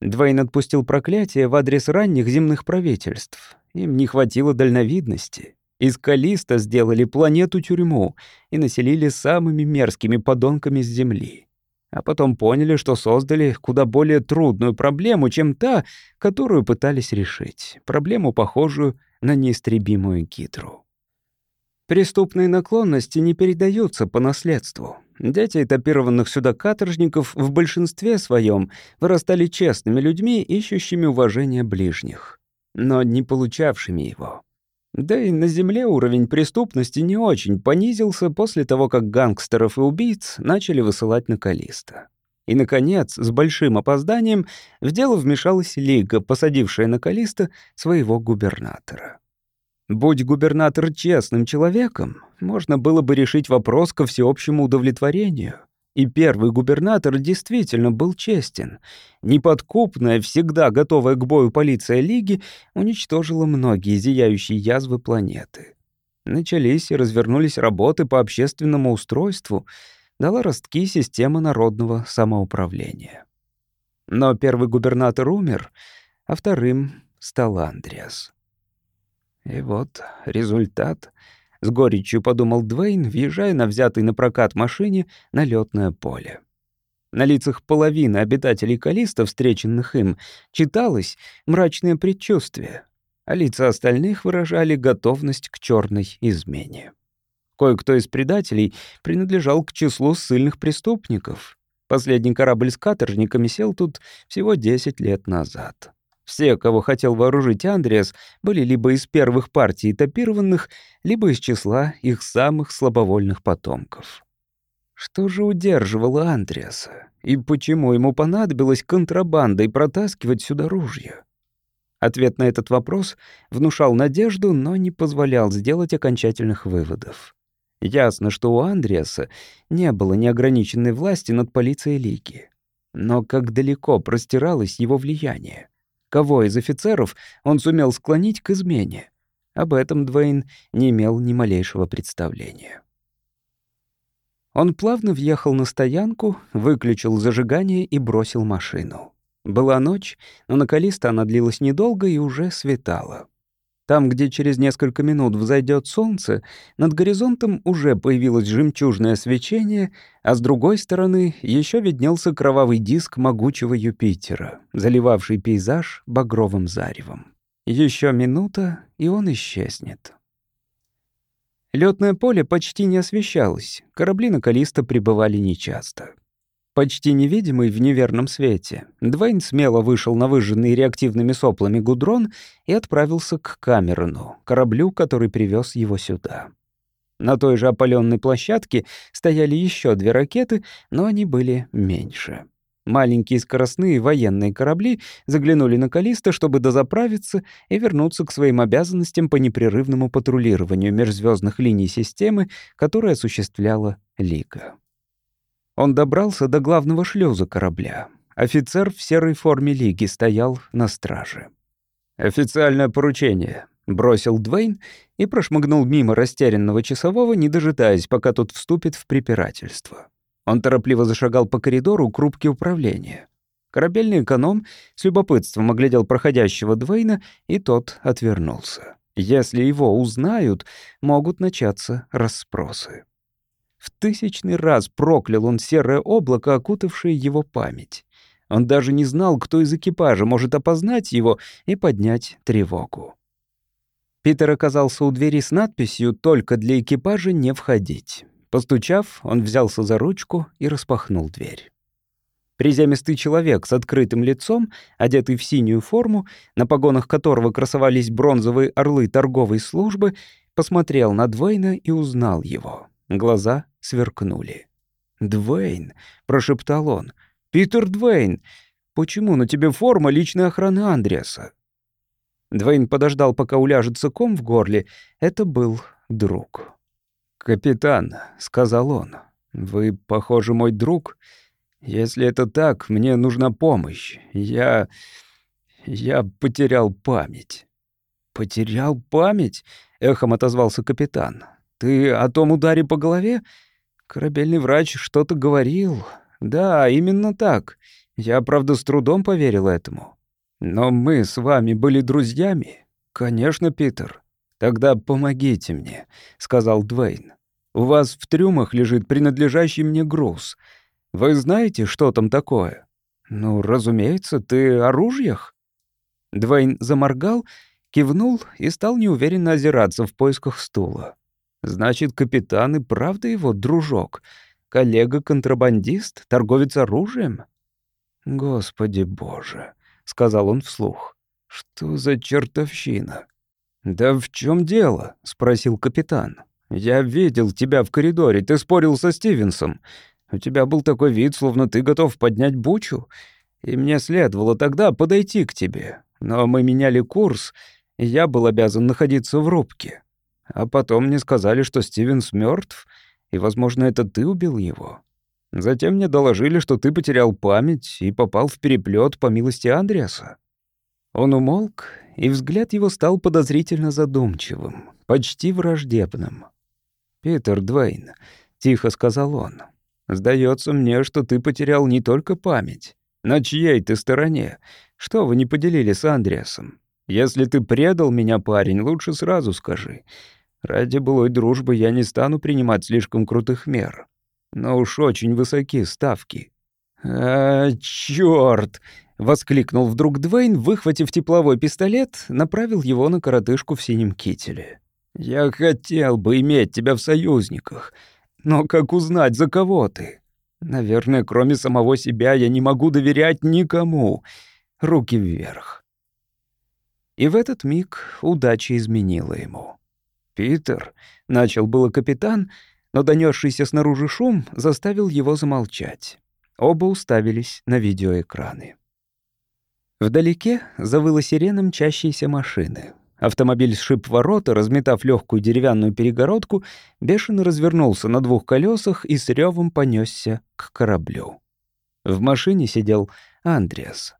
Двейн отпустил проклятие в адрес ранних земных правительств. Им не хватило дальновидности. Из Калиста сделали планету-тюрьму и населили самыми мерзкими подонками с Земли. А потом поняли, что создали куда более трудную проблему, чем та, которую пытались решить. Проблему, похожую на неистребимую гидру. Преступные наклонности не передаются по наследству. Дети этапированных сюда каторжников в большинстве своем вырастали честными людьми, ищущими уважения ближних, но не получавшими его. Да и на Земле уровень преступности не очень понизился после того, как гангстеров и убийц начали высылать на Калиста. И, наконец, с большим опозданием в дело вмешалась Лига, посадившая на Калиста своего губернатора. Будь губернатор честным человеком, можно было бы решить вопрос ко всеобщему удовлетворению. И первый губернатор действительно был честен. Неподкупная, всегда готовая к бою полиция Лиги уничтожила многие зияющие язвы планеты. Начались и развернулись работы по общественному устройству — дала ростки системы народного самоуправления. Но первый губернатор умер, а вторым стал Андреас. И вот результат. С горечью подумал Двейн, въезжая на взятый на прокат машине на лётное поле. На лицах половины обитателей Калиста, встреченных им, читалось мрачное предчувствие, а лица остальных выражали готовность к черной измене. Кое-кто из предателей принадлежал к числу ссыльных преступников. Последний корабль с каторжниками сел тут всего 10 лет назад. Все, кого хотел вооружить Андреас, были либо из первых партий этапированных, либо из числа их самых слабовольных потомков. Что же удерживало Андреаса? И почему ему понадобилось контрабандой протаскивать сюда ружья? Ответ на этот вопрос внушал надежду, но не позволял сделать окончательных выводов. Ясно, что у Андреаса не было неограниченной власти над полицией Лиги. Но как далеко простиралось его влияние? Кого из офицеров он сумел склонить к измене? Об этом Двейн не имел ни малейшего представления. Он плавно въехал на стоянку, выключил зажигание и бросил машину. Была ночь, но на Калиста она длилась недолго и уже светала. Там, где через несколько минут взойдет солнце, над горизонтом уже появилось жемчужное свечение, а с другой стороны еще виднелся кровавый диск могучего Юпитера, заливавший пейзаж багровым заревом. Еще минута, и он исчезнет. Лётное поле почти не освещалось, корабли на Калиста прибывали нечасто. Почти невидимый в неверном свете, Двейн смело вышел на выжженный реактивными соплами гудрон и отправился к Камерону, кораблю, который привез его сюда. На той же опаленной площадке стояли еще две ракеты, но они были меньше. Маленькие скоростные военные корабли заглянули на Калиста, чтобы дозаправиться и вернуться к своим обязанностям по непрерывному патрулированию межзвездных линий системы, которую осуществляла Лига. Он добрался до главного шлюза корабля. Офицер в серой форме Лиги стоял на страже. «Официальное поручение», — бросил Двейн и прошмыгнул мимо растерянного часового, не дожидаясь, пока тот вступит в препирательство. Он торопливо зашагал по коридору к рубке управления. Корабельный эконом с любопытством оглядел проходящего Двейна, и тот отвернулся. Если его узнают, могут начаться расспросы. В тысячный раз проклял он серое облако, окутавшее его память. Он даже не знал, кто из экипажа может опознать его и поднять тревогу. Питер оказался у двери с надписью «Только для экипажа не входить». Постучав, он взялся за ручку и распахнул дверь. Приземистый человек с открытым лицом, одетый в синюю форму, на погонах которого красовались бронзовые орлы торговой службы, посмотрел на Двейна и узнал его. Глаза сверкнули. «Двейн», — прошептал он, — «Питер Двейн, почему на тебе форма личной охраны Андреаса?» Двейн подождал, пока уляжется ком в горле. Это был друг. «Капитан», — сказал он, — «вы, похоже, мой друг. Если это так, мне нужна помощь. Я... я потерял память». «Потерял память?» — эхом отозвался капитан. «Ты о том ударе по голове? Корабельный врач что-то говорил. Да, именно так. Я, правда, с трудом поверил этому. Но мы с вами были друзьями. Конечно, Питер. Тогда помогите мне», — сказал Двейн. «У вас в трюмах лежит принадлежащий мне груз. Вы знаете, что там такое?» «Ну, разумеется, ты о ружьях?» Двейн заморгал, кивнул и стал неуверенно озираться в поисках стула. Значит, капитан и правда его дружок. Коллега-контрабандист, торговец оружием? Господи боже, сказал он вслух. Что за чертовщина? Да в чем дело? спросил капитан. Я видел тебя в коридоре, ты спорил со Стивенсом. У тебя был такой вид, словно ты готов поднять бучу. И мне следовало тогда подойти к тебе. Но мы меняли курс, и я был обязан находиться в рубке. А потом мне сказали, что Стивенс мертв, и, возможно, это ты убил его. Затем мне доложили, что ты потерял память и попал в переплет по милости Андреаса». Он умолк, и взгляд его стал подозрительно задумчивым, почти враждебным. «Питер Двейн», — тихо сказал он, — «сдается мне, что ты потерял не только память. На чьей ты стороне? Что вы не поделили с Андреасом? Если ты предал меня, парень, лучше сразу скажи. Ради былой дружбы я не стану принимать слишком крутых мер. Но уж очень высокие ставки. «А, чёрт!» — воскликнул вдруг Двейн, выхватив тепловой пистолет, направил его на коротышку в синем кителе. «Я хотел бы иметь тебя в союзниках, но как узнать, за кого ты? Наверное, кроме самого себя я не могу доверять никому. Руки вверх». И в этот миг удача изменила ему. «Питер», — начал было капитан, но донесшийся снаружи шум заставил его замолчать. Оба уставились на видеоэкраны. Вдалеке завыла сирена мчащейся машины. Автомобиль сшиб ворота, разметав легкую деревянную перегородку, бешено развернулся на двух колесах и с ревом понесся к кораблю. В машине сидел Андреас.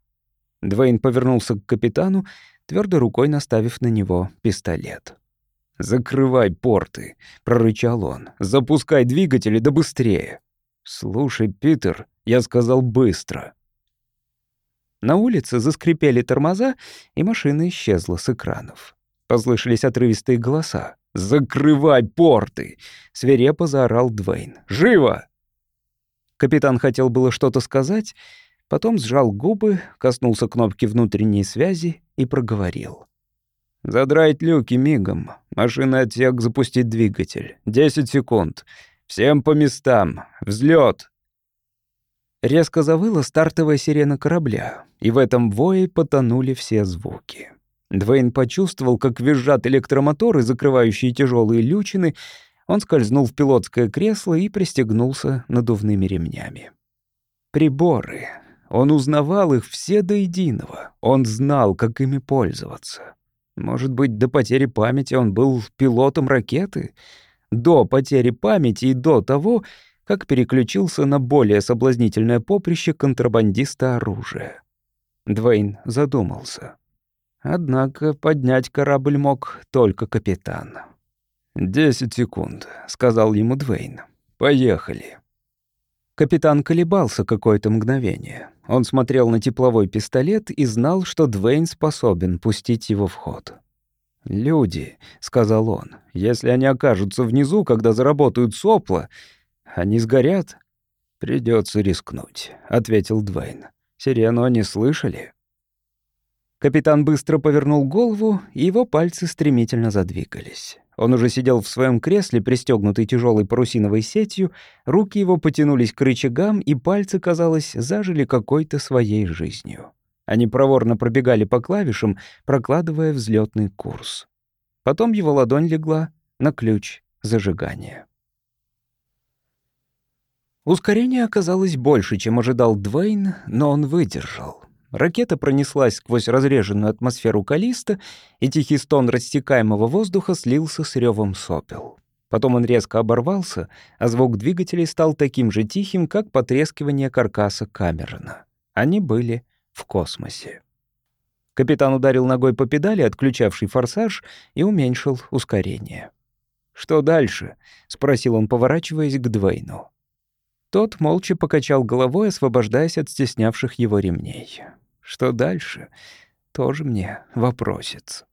Двейн повернулся к капитану, твердой рукой наставив на него пистолет. «Закрывай порты», — прорычал он. «Запускай двигатели, да быстрее». «Слушай, Питер», — я сказал быстро. На улице заскрипели тормоза, и машина исчезла с экранов. Послышались отрывистые голоса. «Закрывай порты!» — свирепо заорал Двейн. «Живо!» Капитан хотел было что-то сказать, потом сжал губы, коснулся кнопки внутренней связи и проговорил. «Задрать люки мигом. Машина отсек запустить двигатель. Десять секунд. Всем по местам. Взлет. Резко завыла стартовая сирена корабля, и в этом вое потонули все звуки. Двейн почувствовал, как визжат электромоторы, закрывающие тяжелые лючины. Он скользнул в пилотское кресло и пристегнулся надувными ремнями. Приборы. Он узнавал их все до единого. Он знал, как ими пользоваться. Может быть, до потери памяти он был пилотом ракеты? До потери памяти и до того, как переключился на более соблазнительное поприще контрабандиста оружия. Двейн задумался. Однако поднять корабль мог только капитан. «Десять секунд», — сказал ему Двейн. «Поехали». Капитан колебался какое-то мгновение. Он смотрел на тепловой пистолет и знал, что Двейн способен пустить его в ход. «Люди», — сказал он, — «если они окажутся внизу, когда заработают сопла, они сгорят». «Придется рискнуть», — ответил Двейн. «Сирену они слышали?» Капитан быстро повернул голову, и его пальцы стремительно задвигались. Он уже сидел в своем кресле, пристегнутый тяжелой парусиновой сетью, руки его потянулись к рычагам, и пальцы, казалось, зажили какой-то своей жизнью. Они проворно пробегали по клавишам, прокладывая взлетный курс. Потом его ладонь легла на ключ зажигания. Ускорение оказалось больше, чем ожидал Двейн, но он выдержал. Ракета пронеслась сквозь разреженную атмосферу Калиста, и тихий стон растекаемого воздуха слился с ревом сопел. Потом он резко оборвался, а звук двигателей стал таким же тихим, как потрескивание каркаса Камерона. Они были в космосе. Капитан ударил ногой по педали, отключавший форсаж, и уменьшил ускорение. «Что дальше?» — спросил он, поворачиваясь к Двейну. Тот молча покачал головой, освобождаясь от стеснявших его ремней. Что дальше? Тоже мне вопросец.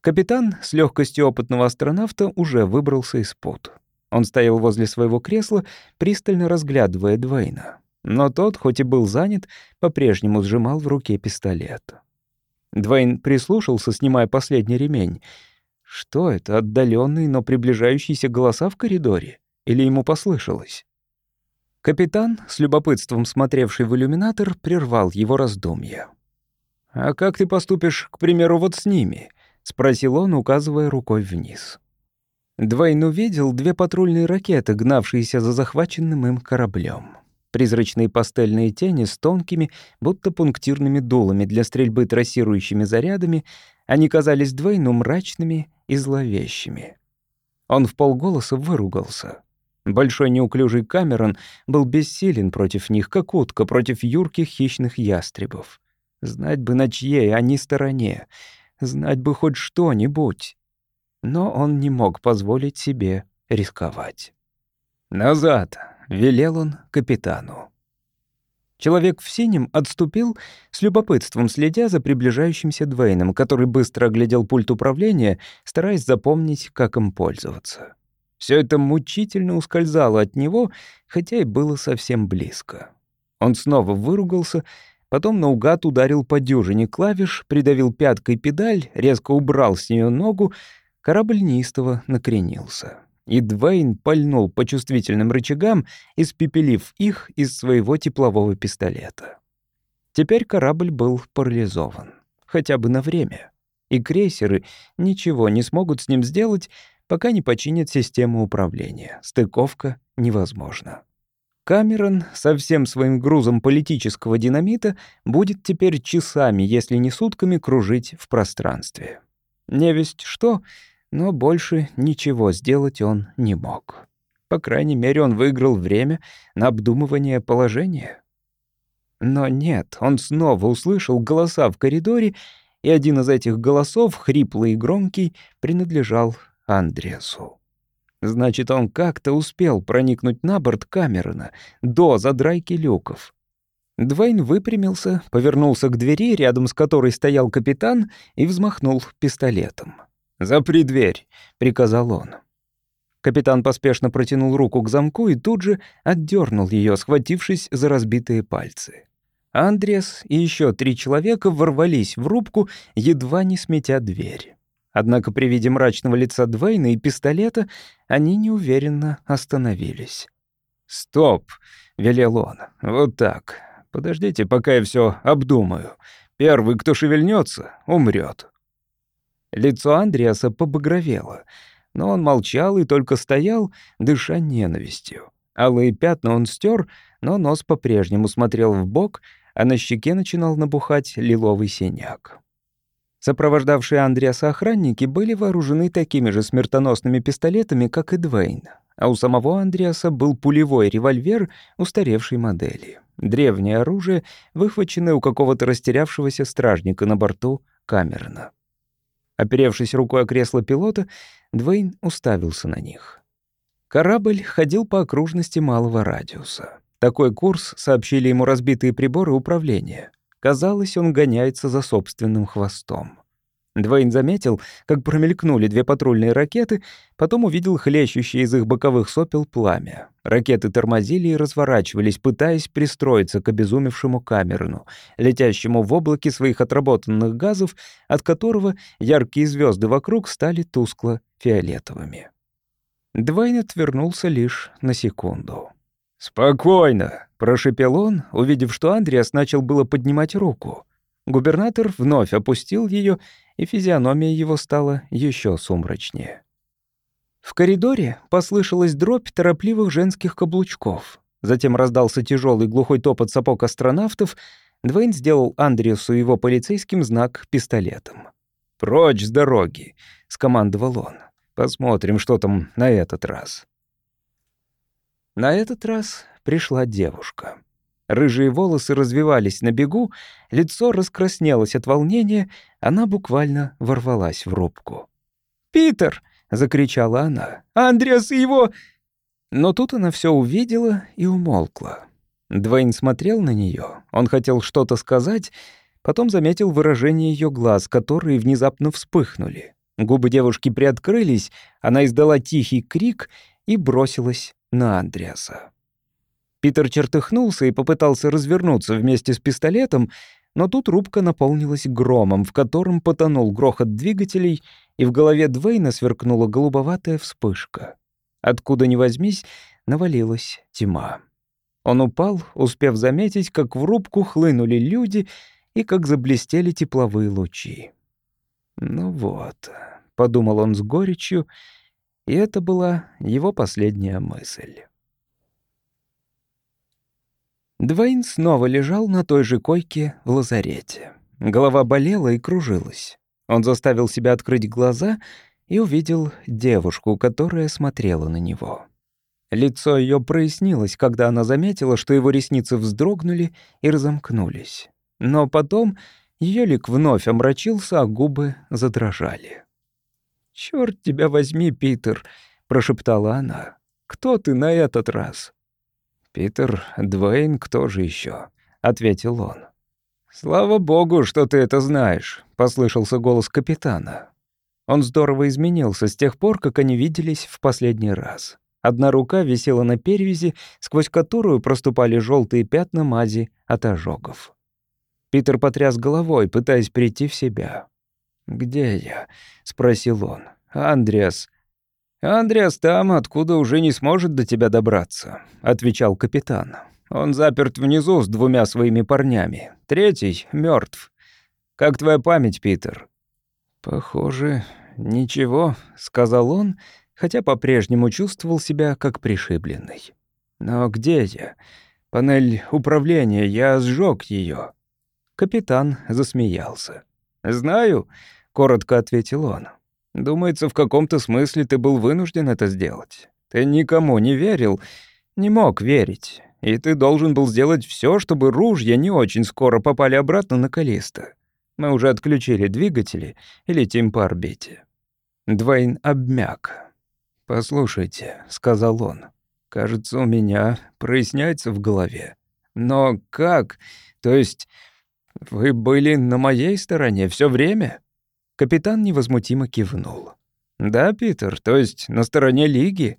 Капитан с легкостью опытного астронавта уже выбрался из пот. Он стоял возле своего кресла, пристально разглядывая Двейна. Но тот, хоть и был занят, по-прежнему сжимал в руке пистолет. Двейн прислушался, снимая последний ремень. Что это, отдаленные, но приближающиеся голоса в коридоре? Или ему послышалось? Капитан, с любопытством смотревший в иллюминатор, прервал его раздумья. «А как ты поступишь, к примеру, вот с ними?» — спросил он, указывая рукой вниз. Двойн увидел две патрульные ракеты, гнавшиеся за захваченным им кораблем. Призрачные пастельные тени с тонкими, будто пунктирными дулами для стрельбы трассирующими зарядами, они казались Двейну мрачными и зловещими. Он в полголоса выругался. Большой неуклюжий Камерон был бессилен против них, как утка против юрких хищных ястребов. Знать бы, на чьей они стороне, знать бы хоть что-нибудь. Но он не мог позволить себе рисковать. «Назад!» — велел он капитану. Человек в синем отступил, с любопытством следя за приближающимся Двейном, который быстро оглядел пульт управления, стараясь запомнить, как им пользоваться. Все это мучительно ускользало от него, хотя и было совсем близко. Он снова выругался, потом наугад ударил по дюжине клавиш, придавил пяткой педаль, резко убрал с нее ногу. корабль неистово накренился. И Двейн пальнул по чувствительным рычагам, испепелив их из своего теплового пистолета. Теперь корабль был парализован. Хотя бы на время. И крейсеры ничего не смогут с ним сделать, пока не починят систему управления. Стыковка невозможна. Камерон со всем своим грузом политического динамита будет теперь часами, если не сутками, кружить в пространстве. Невесть что, но больше ничего сделать он не мог. По крайней мере, он выиграл время на обдумывание положения. Но нет, он снова услышал голоса в коридоре, и один из этих голосов, хриплый и громкий, принадлежал Андреасу. Значит, он как-то успел проникнуть на борт Камерона до задрайки люков. Двейн выпрямился, повернулся к двери, рядом с которой стоял капитан, и взмахнул пистолетом. «Запри дверь», — приказал он. Капитан поспешно протянул руку к замку и тут же отдернул ее, схватившись за разбитые пальцы. Андрес и еще три человека ворвались в рубку, едва не сметя дверь. Однако при виде мрачного лица Двейна и пистолета они неуверенно остановились. «Стоп!» — велел он. «Вот так. Подождите, пока я все обдумаю. Первый, кто шевельнется, умрет. Лицо Андреаса побагровело, но он молчал и только стоял, дыша ненавистью. Алые пятна он стер, но нос по-прежнему смотрел в бок, а на щеке начинал набухать лиловый синяк. Сопровождавшие Андреаса охранники были вооружены такими же смертоносными пистолетами, как и Двейн. А у самого Андреаса был пулевой револьвер устаревшей модели. Древнее оружие, выхваченное у какого-то растерявшегося стражника на борту Камерона. Оперевшись рукой о кресло пилота, Двейн уставился на них. Корабль ходил по окружности малого радиуса. Такой курс сообщили ему разбитые приборы управления. Казалось, он гоняется за собственным хвостом. Двейн заметил, как промелькнули две патрульные ракеты, потом увидел хлещущее из их боковых сопел пламя. Ракеты тормозили и разворачивались, пытаясь пристроиться к обезумевшему Камерону, летящему в облаке своих отработанных газов, от которого яркие звезды вокруг стали тускло-фиолетовыми. Двейн отвернулся лишь на секунду. «Спокойно», — прошепел он, увидев, что Андреас начал было поднимать руку. Губернатор вновь опустил ее, и физиономия его стала еще сумрачнее. В коридоре послышалась дробь торопливых женских каблучков. Затем раздался тяжелый глухой топот сапог астронавтов. Двейн сделал Андреасу его полицейским знак пистолетом. «Прочь с дороги», — скомандовал он. «Посмотрим, что там на этот раз». На этот раз пришла девушка. Рыжие волосы развивались на бегу, лицо раскраснелось от волнения, она буквально ворвалась в рубку. «Питер!» — закричала она. «Андреас его...» Но тут она все увидела и умолкла. Двейн смотрел на нее. Он хотел что-то сказать, потом заметил выражение ее глаз, которые внезапно вспыхнули. Губы девушки приоткрылись, она издала тихий крик и бросилась на Андреаса. Питер чертыхнулся и попытался развернуться вместе с пистолетом, но тут рубка наполнилась громом, в котором потонул грохот двигателей, и в голове Двейна сверкнула голубоватая вспышка. Откуда ни возьмись, навалилась тьма. Он упал, успев заметить, как в рубку хлынули люди и как заблестели тепловые лучи. «Ну вот», — подумал он с горечью, — и это была его последняя мысль. Двейн снова лежал на той же койке в лазарете. Голова болела и кружилась. Он заставил себя открыть глаза и увидел девушку, которая смотрела на него. Лицо ее прояснилось, когда она заметила, что его ресницы вздрогнули и разомкнулись. Но потом ее лик вновь омрачился, а губы задрожали. «Чёрт тебя возьми, Питер», — прошептала она. «Кто ты на этот раз?» «Питер Двейн, кто же еще? ответил он. «Слава богу, что ты это знаешь», — послышался голос капитана. Он здорово изменился с тех пор, как они виделись в последний раз. Одна рука висела на перевязи, сквозь которую проступали желтые пятна мази от ожогов. Питер потряс головой, пытаясь прийти в себя. «Где я?» — спросил он. Андреас». «Андреас там, откуда уже не сможет до тебя добраться», — отвечал капитан. «Он заперт внизу с двумя своими парнями. Третий мертв. Как твоя память, Питер?» «Похоже, ничего», — сказал он, хотя по-прежнему чувствовал себя как пришибленный. «Но где я? Панель управления, я сжег ее. Капитан засмеялся. «Знаю», — коротко ответил он. «Думается, в каком-то смысле ты был вынужден это сделать. Ты никому не верил, не мог верить, и ты должен был сделать все, чтобы ружья не очень скоро попали обратно на Калиста. Мы уже отключили двигатели и летим по орбите». Двейн обмяк. «Послушайте», — сказал он, — «кажется, у меня проясняется в голове. Но как? То есть вы были на моей стороне все время?» Капитан невозмутимо кивнул. «Да, Питер, то есть на стороне Лиги.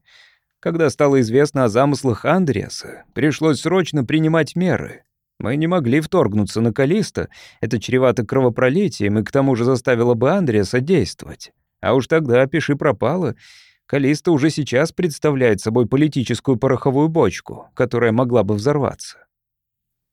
Когда стало известно о замыслах Андреаса, пришлось срочно принимать меры. Мы не могли вторгнуться на Калиста, это чревато кровопролитием и к тому же заставило бы Андреаса действовать. А уж тогда пиши пропало. Калиста уже сейчас представляет собой политическую пороховую бочку, которая могла бы взорваться.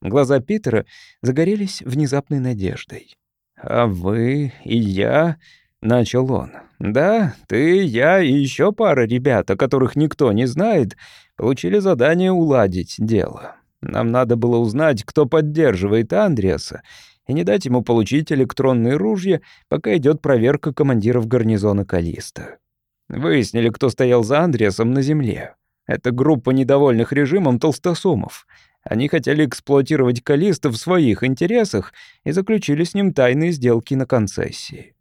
Глаза Питера загорелись внезапной надеждой. «А вы и я...» — начал он. «Да, ты, я и еще пара ребят, о которых никто не знает, получили задание уладить дело. Нам надо было узнать, кто поддерживает Андреаса, и не дать ему получить электронные ружья, пока идет проверка командиров гарнизона Калиста. Выяснили, кто стоял за Андреасом на земле. Это группа недовольных режимом толстосумов. Они хотели эксплуатировать Калиста в своих интересах и заключили с ним тайные сделки на концессии.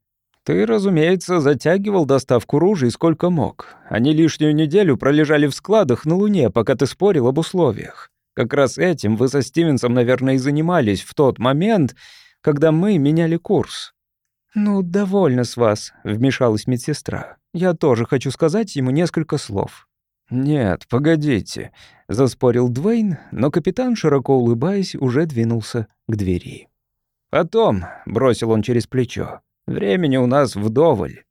Ты, разумеется, затягивал доставку ружей сколько мог. Они лишнюю неделю пролежали в складах на Луне, пока ты спорил об условиях. Как раз этим вы со Стивенсом, наверное, и занимались в тот момент, когда мы меняли курс. «Ну, довольно с вас», — вмешалась медсестра. «Я тоже хочу сказать ему несколько слов». «Нет, погодите», — заспорил Двейн, но капитан, широко улыбаясь, уже двинулся к двери. «Потом», — бросил он через плечо, — «времени у нас вдоволь».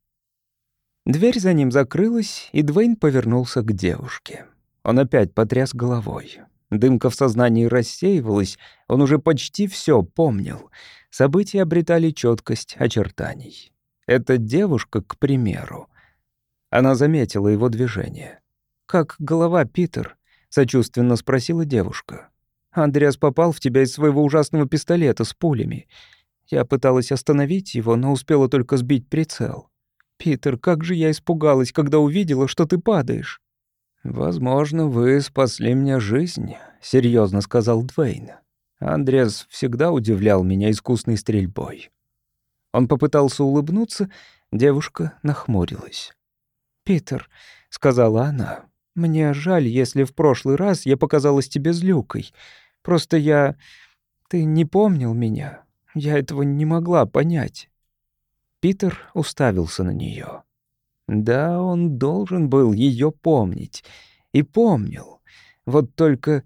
Дверь за ним закрылась, и Двейн повернулся к девушке. Он опять потряс головой. Дымка в сознании рассеивалась, он уже почти все помнил. События обретали четкость очертаний. Эта девушка, к примеру. Она заметила его движение. «Как голова, Питер?» — сочувственно спросила девушка. «Андреас попал в тебя из своего ужасного пистолета с пулями. Я пыталась остановить его, но успела только сбить прицел. Питер, как же я испугалась, когда увидела, что ты падаешь». «Возможно, вы спасли мне жизнь», — серьезно сказал Двейн. Андреас всегда удивлял меня искусной стрельбой. Он попытался улыбнуться, девушка нахмурилась. «Питер», — сказала она, мне жаль, если в прошлый раз я показалась тебе злюкой. Просто я... Ты не помнил меня. Я этого не могла понять». Питер уставился на нее. Да, он должен был ее помнить. И помнил. Вот только...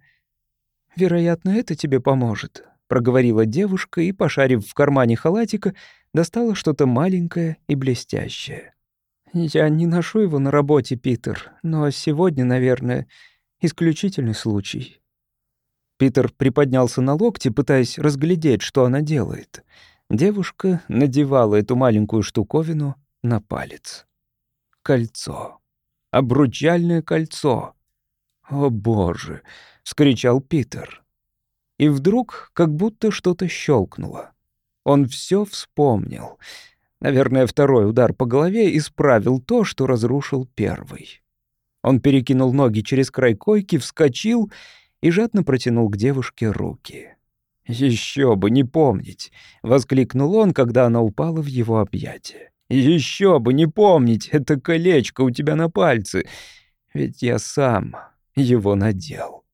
«Вероятно, это тебе поможет», — проговорила девушка и, пошарив в кармане халатика, достала что-то маленькое и блестящее. «Я не ношу его на работе, Питер, но сегодня, наверное, исключительный случай». Питер приподнялся на локте, пытаясь разглядеть, что она делает. Девушка надевала эту маленькую штуковину на палец. Кольцо. Обручальное кольцо. «О, боже!» — вскричал Питер. И вдруг как будто что-то щелкнуло. Он все вспомнил — Наверное, второй удар по голове исправил то, что разрушил первый. Он перекинул ноги через край койки, вскочил и жадно протянул к девушке руки. «Еще бы не помнить!» — воскликнул он, когда она упала в его объятия. «Еще бы не помнить это колечко у тебя на пальце! Ведь я сам его надел».